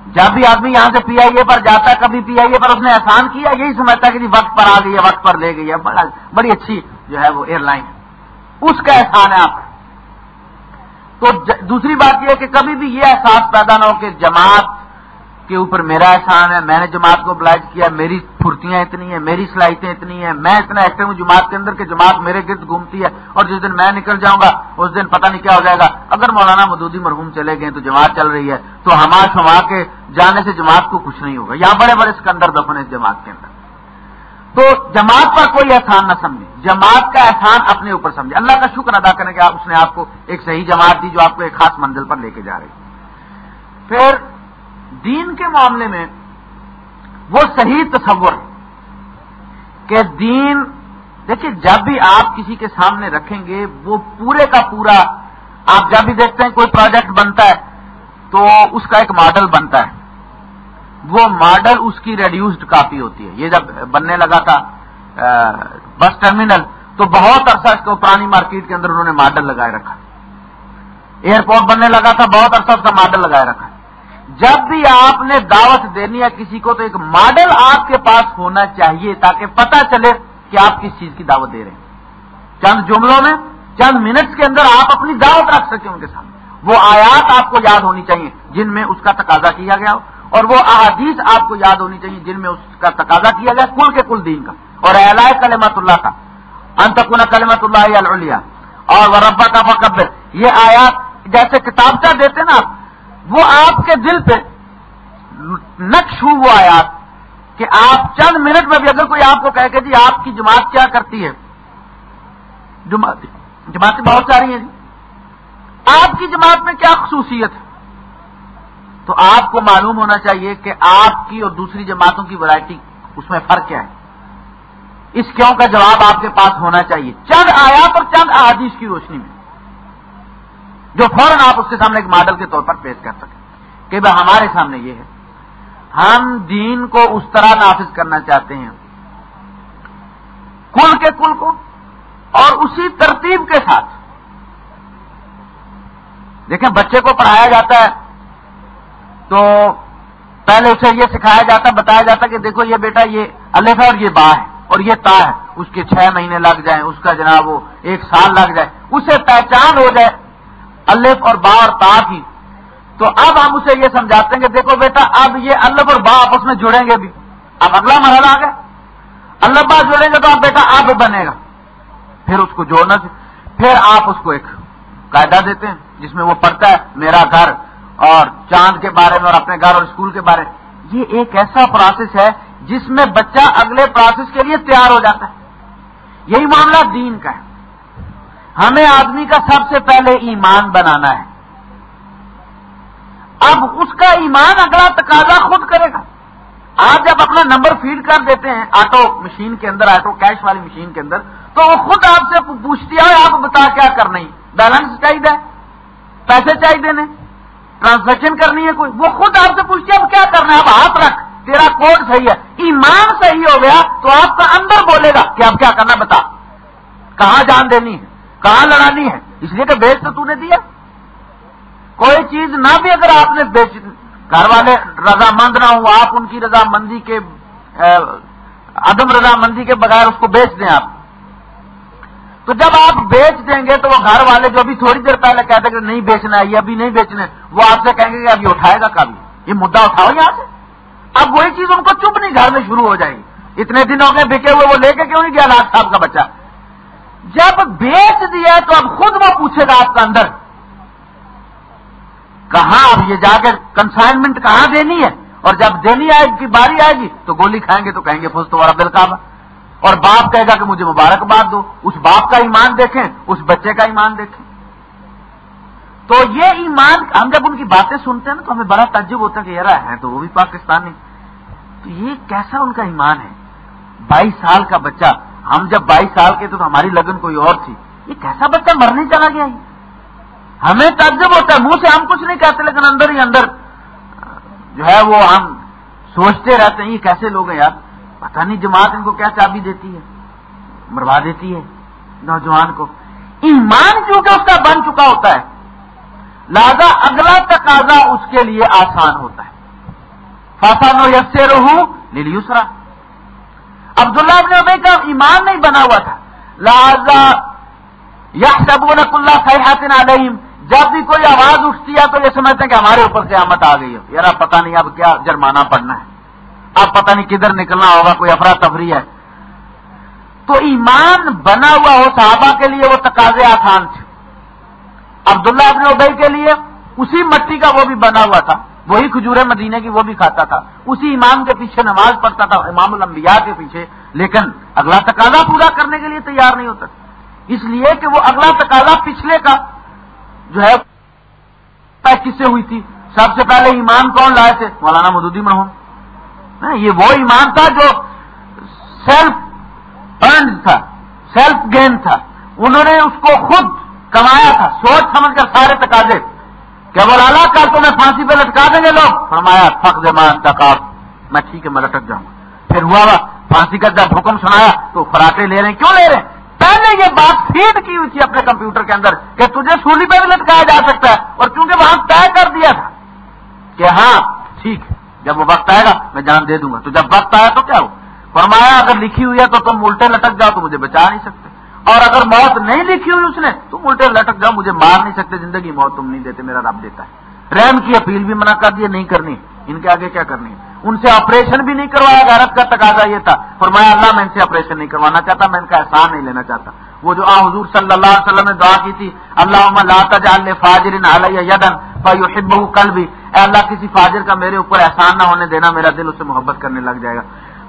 جب بھی آدمی یہاں سے پی آئی اے پر جاتا ہے، کبھی پی آئی اے پر اس نے احسان کیا، یہی سمجھتا کہ جی وقت پر آ گئی ہے، وقت پر لے گئی ہے۔ بڑا بڑی اچھی جو ہے وہ ایئر لائن ہے۔ اس کا احسان ہے آپ۔ تو دوسری بات یہ ہے کہ کبھی بھی یہ احساس پیدا نہ ہو کہ جماعت کے اوپر میرا احسان ہے، میں نے جماعت کو بلائج کیا، میری پھرتیاں اتنی ہیں، میری صلاحیتیں اتنی ہیں، میں اتنا ایکٹیو ہوں جماعت کے اندر کہ جماعت میرے گرد گھومتی ہے اور جس دن میں نکل جاؤں گا، اس دن پتہ نہیں کیا ہو جائے گا۔ اگر مولانا مدودی مرحوم چلے گئے تو جماعت چل رہی ہے، تو ہمارا شما کے جانے سے جماعت کو کچھ نہیں ہوگا۔ یہاں بڑے بڑے سکندر دفن ہے جماعت کے اندر۔ تو جماعت پر کوئی احسان نہ سمجھے۔ جماعت کا احسان اپنے اوپر سمجھے۔ اللہ کا شکر ادا کرنے کے اس نے آپ کو ایک صحیح جماعت دی جو آپ کو ایک خاص منزل پر لے کے جا رہی پھر دین کے معاملے میں وہ صحیح تصور کہ دین، دیکھیے، جب بھی آپ کسی کے سامنے رکھیں گے، وہ پورے کا پورا، آپ جب بھی دیکھتے ہیں کوئی پروجیکٹ بنتا ہے، تو اس کا ایک ماڈل بنتا ہے۔ وہ ماڈل اس کی ریڈیوسڈ کاپی ہوتی ہے۔ یہ جب بننے لگا تھا بس ٹرمینل تو بہت عرصہ اس کو پرانی مارکیٹ کے اندر انہوں نے ماڈل لگائے رکھا۔ ایئرپورٹ بننے لگا تھا، بہت عرصہ اس کا ماڈل لگائے رکھا۔ جب بھی آپ نے دعوت دینی ہے کسی کو تو ایک ماڈل آپ کے پاس ہونا چاہیے تاکہ پتہ چلے کہ آپ کس چیز کی دعوت دے رہے ہیں۔ چند جملوں میں، چند منٹس کے اندر آپ اپنی دعوت رکھ سکیں ان کے سامنے۔ وہ آیات آپ کو یاد ہونی چاہیے جن میں اس کا تقاضا کیا گیا ہو، اور وہ احادیث آپ کو یاد ہونی چاہیے جن میں اس کا تقاضا کیا گیا کل کے کل دین کا۔ اور اعلائے کلمت اللہ کا۔ انتقن کلمت اللہ علیہ اور وربا کا فقبر یہ آیات جیسے کتابچہ دیتے نا آپ وہ آپ کے دل پہ نقش ہو وہ آیات کہ آپ چند منٹ میں بھی اگر کوئی آپ کو کہے کہ جی آپ کی جماعت کیا کرتی ہے؟ جماعتیں بہت ساری ہیں جی۔ آپ کی جماعت میں کیا خصوصیت ہے؟ تو آپ کو معلوم ہونا چاہیے کہ آپ کی اور دوسری جماعتوں کی ورائٹی اس میں فرق کیا ہے۔ اس کیوں کا جواب آپ کے پاس ہونا چاہیے۔ چند آیات اور چند احادیث کی روشنی میں۔ جو فوراً آپ اس کے سامنے ایک ماڈل کے طور پر پیش کر سکیں کہ بھائی ہمارے سامنے یہ ہے۔ ہم دین کو اس طرح نافذ کرنا چاہتے ہیں۔ کل کے کل کو اور اسی ترتیب کے ساتھ۔ دیکھیں بچے کو پڑھایا جاتا ہے تو پہلے اسے یہ سکھایا جاتا بتایا جاتا کہ دیکھو یہ بیٹا یہ الف ہے اور یہ با ہے اور یہ تا ہے۔ اس کے چھ مہینے لگ جائیں، اس کا جناب وہ ایک سال لگ جائے۔ اسے پہچان ہو جائے الف اور با اور تا کی۔ تو اب ہم اسے یہ سمجھاتے ہیں کہ دیکھو بیٹا، اب یہ الف اور با آپس میں جڑیں گے بھی۔ اب اگلا مرحلہ آ گیا۔ الف با جڑیں گے تو اب بیٹا اب بنے گا۔ پھر اس کو جوڑنا پھر آپ اس کو ایک قاعدہ دیتے ہیں، جس میں وہ پڑھتا ہے، میرا گھر اور چاند کے بارے میں اور اپنے گھر اور اسکول کے بارے۔ میں یہ ایک ایسا پروسیس ہے جس میں بچہ اگلے پروسیس کے لیے تیار ہو جاتا ہے۔ یہی معاملہ دین کا ہے۔ ہمیں آدمی کا سب سے پہلے ایمان بنانا ہے۔ اب اس کا ایمان اگلا تقاضا خود کرے گا۔ آپ جب اپنا نمبر فیڈ کر دیتے ہیں آٹو مشین کے اندر، آٹو کیش والی مشین کے اندر، تو وہ خود آپ سے پوچھتی ہے آپ بتا کیا کرنا ہی بیلنس چاہیے؟ پیسے چاہیے دینے ٹرانزیکشن کرنی ہے کوئی؟ وہ خود آپ سے پوچھتے اب کیا کرنا ہے؟ اب ہاتھ رکھ، تیرا کوڈ صحیح ہے۔ ایمان صحیح ہو گیا تو آپ کا اندر بولے گا کہ اب کیا کرنا بتا۔ کہاں جان دینی ہے؟ کہاں لڑانی ہے؟ اس لیے کہ بیچ تو نے دیا۔ کوئی چیز نہ بھی اگر آپ نے بیچ، گھر والے رضامند نہ ہوں، آپ ان کی رضامندی کے عدم رضامندی کے بغیر اس کو بیچ دیں آپ۔ تو جب آپ بیچ دیں گے تو وہ گھر والے جو ابھی تھوڑی دیر پہلے کہتے کہ نہیں بیچنا ہے، یہ ابھی نہیں بیچنا وہ آپ سے کہیں گے کہ اب یہ اٹھائے گا کبھی یہ مدعا اٹھاؤ یہاں سے۔ اب وہی چیز ان کو چپ نہیں، گھر میں شروع ہو جائے گی۔ اتنے دن ہو گئے بکے ہوئے، وہ لے کے کیوں نہیں گیا؟ لاکھ صاحب کا بچہ۔ جب بیچ دیا تو اب خود وہ پوچھے گا آپ کا اندر، کہاں اب یہ جا کے کنسائنمنٹ کہاں دینی ہے؟ اور جب دینی آئے گی، باری آئے گی، تو گولی کھائیں گے، تو کہیں گے فوج تو بڑا بلکابا اور باپ کہے گا کہ مجھے مبارکباد دو، اس باپ کا ایمان دیکھیں، اس بچے کا ایمان دیکھیں۔ تو یہ ایمان، ہم جب ان کی باتیں سنتے ہیں نا، تو ہمیں بڑا تجب ہوتا ہے کہ یار ہے تو وہ بھی پاکستانی۔ تو یہ کیسا ان کا ایمان ہے؟ بائیس سال کا بچہ ہم جب بائیس سال کے تھے تو ہماری لگن کوئی اور تھی۔ یہ کیسا بچہ مرنے چلا گیا ہمیں تجب ہوتا ہے، منہ سے ہم کچھ نہیں کہتے، لیکن اندر ہی اندر جو ہے وہ ہم سوچتے رہتے ہیں، یہ کیسے لوگ ہیں یار؟ پتہ نہیں جماعت ان کو کیا چابی دیتی ہے، مروا دیتی ہے نوجوان کو۔ ایمان کیونکہ اس کا بن چکا ہوتا ہے؟ لہذا اگلا تقاضا اس کے لیے آسان ہوتا ہے۔ فاسان و یس رہو لیسرا عبداللہ ابن ابے کا ایمان نہیں بنا ہوا تھا۔ لہذا یا سب اللہ صحت علیہم۔ جب بھی کوئی آواز اٹھتی ہے تو یہ سمجھتے ہیں کہ ہمارے اوپر قیامت آ گئی ہے۔ یار پتہ نہیں اب کیا جرمانہ پڑنا ہے۔ اب پتہ نہیں کدھر نکلنا ہوگا، کوئی افراتفری ہے۔ تو ایمان بنا ہوا ہو صحابہ کے لیے وہ تقاضے آسان تھے۔ عبداللہ ابن ابئی کے لیے اسی مٹی کا وہ بھی بنا ہوا تھا۔ وہی کھجور مدینے کی وہ بھی کھاتا تھا۔ اسی امام کے پیچھے نماز پڑھتا تھا، امام الانبیاء کے پیچھے۔ لیکن اگلا تقاضا پورا کرنے کے لیے تیار نہیں ہوتا۔ اس لیے کہ وہ اگلا تقاضا پچھلے کا جو ہے کس سے ہوئی تھی؟ سب سے پہلے ایمان کون لائے تھے؟ مولانا مدودی مرحوم۔ ہاں، یہ وہ ایمان تھا جو سیلف ارنڈ تھا سیلف گین تھا۔ انہوں نے اس کو خود کمایا تھا۔ سوچ سمجھ کر سارے تقاضے۔ کیا بولا لالا کل تمہیں پھانسی پہ لٹکا دیں گے لوگ۔ فرمایا تھک جمان تک میں ٹھیک ہے، میں لٹک جاؤں گا۔ پھر ہوا پھانسی کا جب حکم سنایا تو فراٹے لے رہے ہیں۔ کیوں لے رہے ہیں؟ پہلے یہ بات فیڈ کی ہوئی تھی اپنے کمپیوٹر کے اندر کہ تجھے سولی پہ بھی لٹکایا جا سکتا ہے۔ اور کیونکہ وہاں طے کر دیا تھا کہ ہاں ٹھیک ہے، جب وہ وقت آئے گا، میں جان دے دوں گا۔ تو جب وقت آیا تو کیا ہو فرمایا، اگر لکھی ہوئی ہے تو تم الٹے لٹک جاؤ تو مجھے بچا نہیں سکتے۔ اور اگر موت نہیں لکھی ہوئی اس نے، تم الٹے لٹک جاؤ، مجھے مار نہیں سکتے، زندگی موت تم نہیں دیتے، میرا رب دیتا ہے۔ رحم کی اپیل بھی منع کر دیا نہیں کرنی۔ ان کے آگے کیا کرنی؟ ہے ان سے آپریشن بھی نہیں کروایا غیرت کا تقاضا یہ تھا۔ فرمایا، اللہ میں ان سے آپریشن نہیں کروانا چاہتا، میں ان کا احسان نہیں لینا چاہتا۔ وہ جو آ حضور صلی اللہ علیہ وسلم نے دعا کی تھی اللہ لا تجعل فاجر علیہ یدن فیحبہ قلبی۔ اے اللہ، کسی فاجر کا میرے اوپر احسان نہ ہونے دینا، میرا دل اس سے محبت کرنے لگ جائے گا۔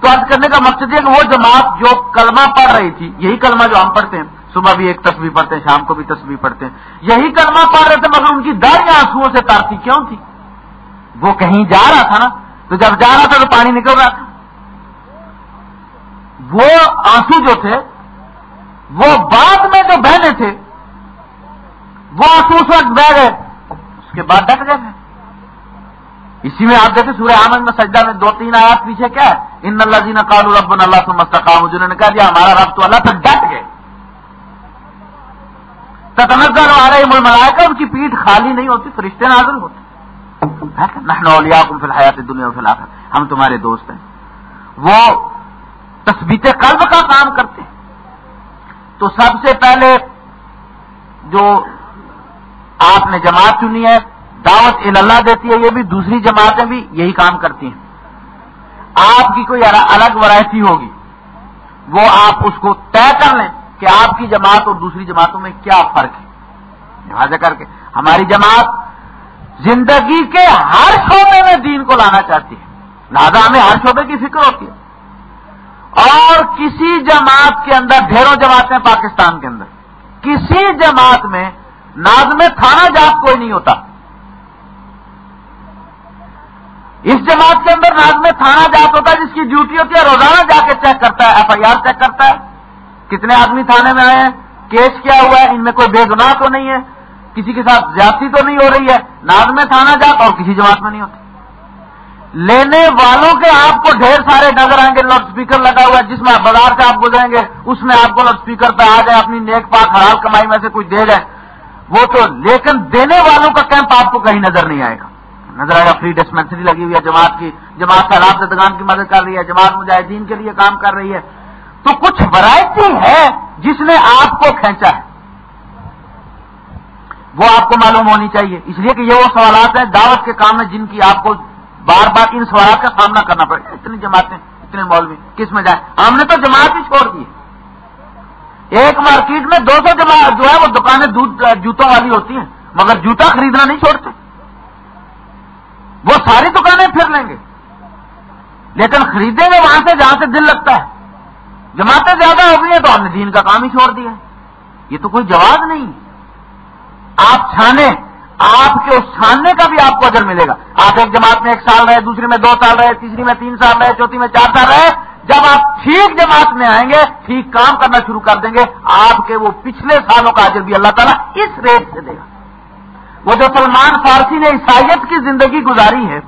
تو عرض کرنے کا مقصد یہ کہ وہ جماعت جو کلمہ پڑھ رہی تھی، یہی کلمہ جو ہم پڑھتے ہیں۔ صبح بھی ایک تصویر پڑھتے ہیں، شام کو بھی تصویر پڑھتے ہیں۔ یہی کلمہ پڑھ رہے تھے، مگر ان کی در یا آنسو سے تارتی کیوں تھی؟ وہ کہیں جا رہا تھا نا، تو جب جا رہا تھا تو پانی نکل رہا تھا۔ وہ آنسو جو تھے، وہ بعد میں جو بہنے تھے، وہ آنسو اس وقت بہ گئے۔ اس کے بعد ڈٹ گئے۔ اسی میں آپ دیکھیں سورہ آمد میں سجدہ میں دو تین آیات پیچھے کیا ہے؟ ان اللہ جی نے کالو رب اللہ سے مستقام جنہوں نے کہا دیا ہمارا رب تو اللہ تک ڈٹ گئے۔ تتنزل آ رہے مل ملائے کا ان کی پیٹ خالی نہیں ہوتی، فرشتے نازل ہوتے فی الحیات دنیا فی الآخر ہم تمہارے دوست ہیں۔ وہ تثبیت قلب کا کام کرتے ہیں۔ تو سب سے پہلے جو آپ نے جماعت چنی ہے دعوت اللہ دیتی ہے، یہ بھی دوسری جماعتیں بھی یہی کام کرتی ہیں۔ آپ کی کوئی الگ ورائٹی ہوگی۔ وہ آپ اس کو طے کر لیں کہ آپ کی جماعت اور دوسری جماعتوں میں کیا فرق ہے۔ لہٰذا کر کے ہماری جماعت زندگی کے ہر شعبے میں دین کو لانا چاہتی ہے۔ لہٰذا ہمیں ہر شعبے کی فکر ہوتی ہے۔ اور کسی جماعت کے اندر، ڈھیروں جماعتیں پاکستان کے اندر، کسی جماعت میں نازم تھانہ جات کوئی نہیں ہوتا۔ اس جماعت کے اندر نازم تھانہ جات ہوتا ہے، جس کی ڈیوٹی ہوتی ہے، روزانہ جا کے چیک کرتا ہے ایف آئی آر چیک کرتا ہے۔ کتنے آدمی تھانے میں آئے ہیں؟ کیس کیا ہوا ہے؟ ان میں کوئی بے گناہ تو نہیں ہے؟ کسی کے ساتھ زیادتی تو نہیں ہو رہی ہے؟ ناز میں تھانا جاتا اور کسی جماعت میں نہیں ہوتی لینے والوں کے آپ کو ڈھیر سارے نظر آئیں گے لاؤڈ اسپیکر لگا ہوا ہے، جس میں بازار سے آپ گزریں گے، اس میں آپ کو لاؤڈ اسپیکر پہ آ جائے، اپنی نیک پاک حلال کمائی میں سے کچھ دے جائے۔ وہ تو لیکن دینے والوں کا کیمپ آپ کو کہیں نظر نہیں آئے گا۔ نظر آئے گا فری ڈسپینسری لگی ہوئی ہے جماعت کی، جماعت کا زدگان کی مدد کر رہی ہے، جماعت مجاہدین کے لیے کام کر رہی ہے۔ تو کچھ ورائٹی ہے جس نے آپ کو کھینچا ہے۔ وہ آپ کو معلوم ہونی چاہیے۔ اس لیے کہ یہ وہ سوالات ہیں دعوت کے کام میں جن کی آپ کو بار بار ان سوالات کا سامنا کرنا پڑے۔ گا اتنی جماعتیں، اتنے مولوی، کس میں جائیں؟ ہم نے تو جماعت ہی چھوڑ دی۔ ایک مارکیٹ میں دو سو جماعت جو ہے وہ دکانیں جوتوں والی ہوتی ہیں، مگر جوتا خریدنا نہیں چھوڑتے۔ وہ ساری دکانیں پھر لیں گے۔ لیکن خریدیں گے وہاں سے جہاں سے دل لگتا ہے۔ جماعتیں زیادہ ہو گئی ہیں تو ہم نے دین کا کام ہی چھوڑ دیا یہ تو کوئی جواب نہیں۔ آپ چھانے، آپ کے اس چھاننے کا بھی آپ کو اجر ملے گا۔ آپ ایک جماعت میں ایک سال رہے، دوسری میں دو سال رہے، تیسری میں تین سال رہے، چوتھی میں چار سال رہے۔ جب آپ ٹھیک جماعت میں آئیں گے، ٹھیک کام کرنا شروع کر دیں گے، آپ کے وہ پچھلے سالوں کا اجر بھی اللہ تعالیٰ اس ریٹ سے دے گا۔ وہ جو سلمان فارسی نے عیسائیت کی زندگی گزاری ہے۔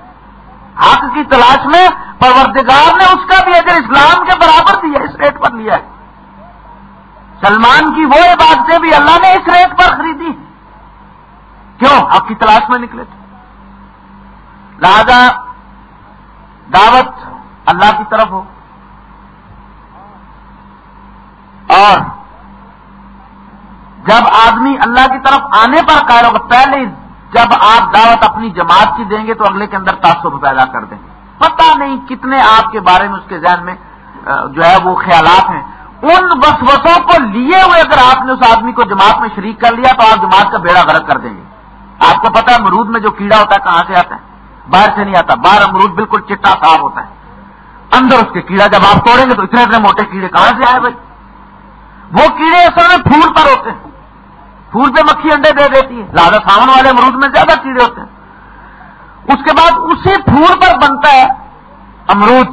حق کی تلاش میں پروردگار نے اس کا بھی اجر اسلام کے برابر دیا، اس ریٹ پر لیا ہے۔ سلمان کی وہ عبادتیں بھی اللہ نے اس ریٹ پر خریدی۔ کیوں؟ حق کی تلاش میں نکلے تھے۔ لہذا دعوت اللہ کی طرف ہو۔ اور جب آدمی اللہ کی طرف آنے پر قائل ہوگا، پہلے جب آپ دعوت اپنی جماعت کی دیں گے تو اگلے کے اندر تعصب پیدا کر دیں گے۔ پتہ نہیں کتنے آپ کے بارے میں اس کے ذہن میں جو ہے وہ خیالات ہیں۔ ان وسوسوں کو لیے ہوئے اگر آپ نے اس آدمی کو جماعت میں شریک کر لیا تو آپ جماعت کا بیڑا غرق کر دیں گے۔ آپ کو پتا ہے امرود میں جو کیڑا ہوتا ہے، کہاں سے آتا ہے؟ باہر سے نہیں آتا۔ باہر امرود بالکل چٹا صاف ہوتا ہے۔ اندر اس کے کیڑا جب آپ توڑیں گے تو اتنے اتنے موٹے کیڑے کہاں سے آئے بھائی؟ وہ کیڑے اصل میں پھول پر ہوتے ہیں۔ پھول پہ مکھی انڈے دے دیتی ہے لادا ساون والے امرود میں زیادہ کیڑے ہوتے ہیں۔ اس کے بعد اسی پھول پر بنتا ہے امرود۔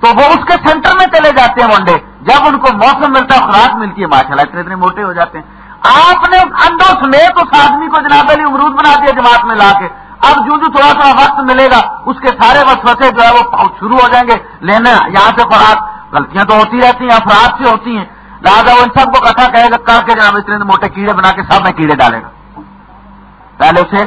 تو وہ اس کے سینٹر میں چلے جاتے ہیں ونڈے جب ان کو موسم ملتا ہے، خوراک ملتی ہے ماشاء اللہ اتنے اتنے موٹے ہو جاتے ہیں۔ آپ نے اندو سمیت اس آدمی کو جناب علی امرود بنا دیا جماعت میں لا کے۔ اب جو جو تھوڑا سا وقت ملے گا، اس کے سارے وسوسے جو ہے وہ شروع ہو جائیں گے۔ لینا یہاں سے خوراک۔ غلطیاں تو ہوتی رہتی ہیں، افراد سے ہوتی ہیں۔ لہٰذا وہ ان سب کو کتھا کہے گا کر کے جناب اتنے موٹے کیڑے بنا کے سب میں کیڑے ڈالے گا۔ پہلے اسے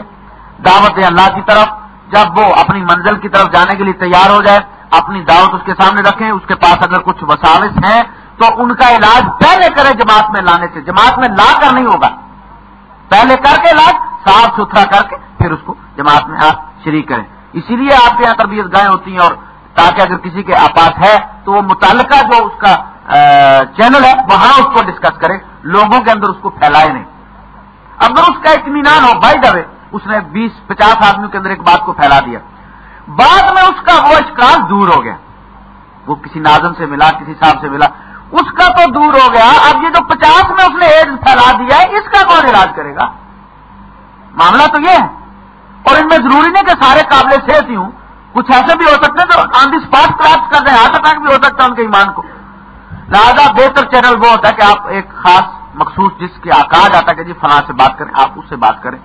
دعوت اللہ کی طرف، جب وہ اپنی منزل کی طرف جانے کے لیے تیار ہو جائے، اپنی دعوت اس کے سامنے رکھیں، اس کے پاس اگر کچھ وساوس ہیں، تو ان کا علاج پہلے کرے جماعت میں لانے سے۔ جماعت میں لا کر نہیں ہوگا۔ پہلے کر کے علاج، صاف ستھرا کر کے پھر اس کو جماعت میں آپ شریک کریں۔ اسی لیے آپ کے یہاں تربیت گائیں ہوتی ہیں اور تاکہ اگر کسی کے پاس ہے، تو وہ متعلقہ جو اس کا چینل ہے، وہاں اس کو ڈسکس کرے لوگوں کے اندر اس کو پھیلائے نہیں۔ اگر اس کا اطمینان ہو بھائی دبے اس نے بیس، پچاس آدمیوں کے اندر ایک بات کو پھیلا دیا۔ بعد میں اس کا وہ اشکال دور ہو گیا۔ وہ کسی ناظم سے ملا، کسی صاحب سے ملا۔ اس کا تو دور ہو گیا۔ اب یہ جو پچاس میں اس نے ایڈز پھیلا دیا ہے، اس کا کون علاج کرے گا؟ معاملہ تو یہ ہے۔ اور ان میں ضروری نہیں کہ سارے قابل صحت ہی ہوں۔ کچھ ایسے بھی ہو سکتے ہیں جو آن دی اسپاٹ کراس کر رہے ہیں، ہارٹ اٹیک بھی ہو سکتا ہے ان کے ایمان کو۔ لہٰذا بہتر چینل وہ ہوتا ہے کہ آپ ایک خاص مخصوص جس کے کہا جاتا ہے کہ جی فلاں سے بات کریں، آپ اس سے بات کریں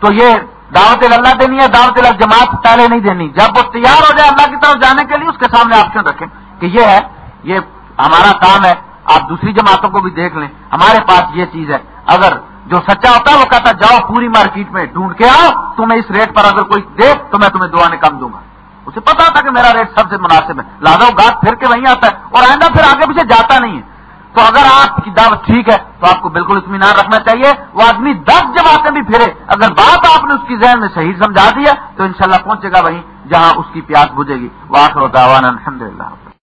تو یہ دعوت اللہ دینی ہے، دعوت اللہ جماعت پہلے نہیں دینی۔ جب وہ تیار ہو جائے اللہ کی طرف جانے کے لیے، اس کے سامنے آپشن رکھیں؟ کہ یہ ہے، یہ ہمارا کام ہے، آپ دوسری جماعتوں کو بھی دیکھ لیں۔ ہمارے پاس یہ چیز ہے۔ اگر جو سچا ہوتا ہے، وہ کہتا جاؤ پوری مارکیٹ میں ڈھونڈ کے آؤ، تمہیں اس ریٹ پر اگر کوئی دے، تو میں تمہیں دعا کم دوں گا۔ اسے پتا تھا کہ میرا ریٹ سب سے مناسب ہے۔ لادا گاٹ پھر کے وہیں آتا ہے اور آئندہ پھر آگے پیچھے جاتا نہیں ہے۔ تو اگر آپ کی دعوت ٹھیک ہے، تو آپ کو بالکل اطمینان رکھنا چاہیے۔ وہ آدمی دس جماعتیں بھی پھرے۔ اگر بات آپ نے اس کی ذہن میں صحیح سمجھا دیا تو انشاءاللہ پہنچے گا وہیں جہاں اس کی پیاس بجے گی۔ واخر الحمد للہ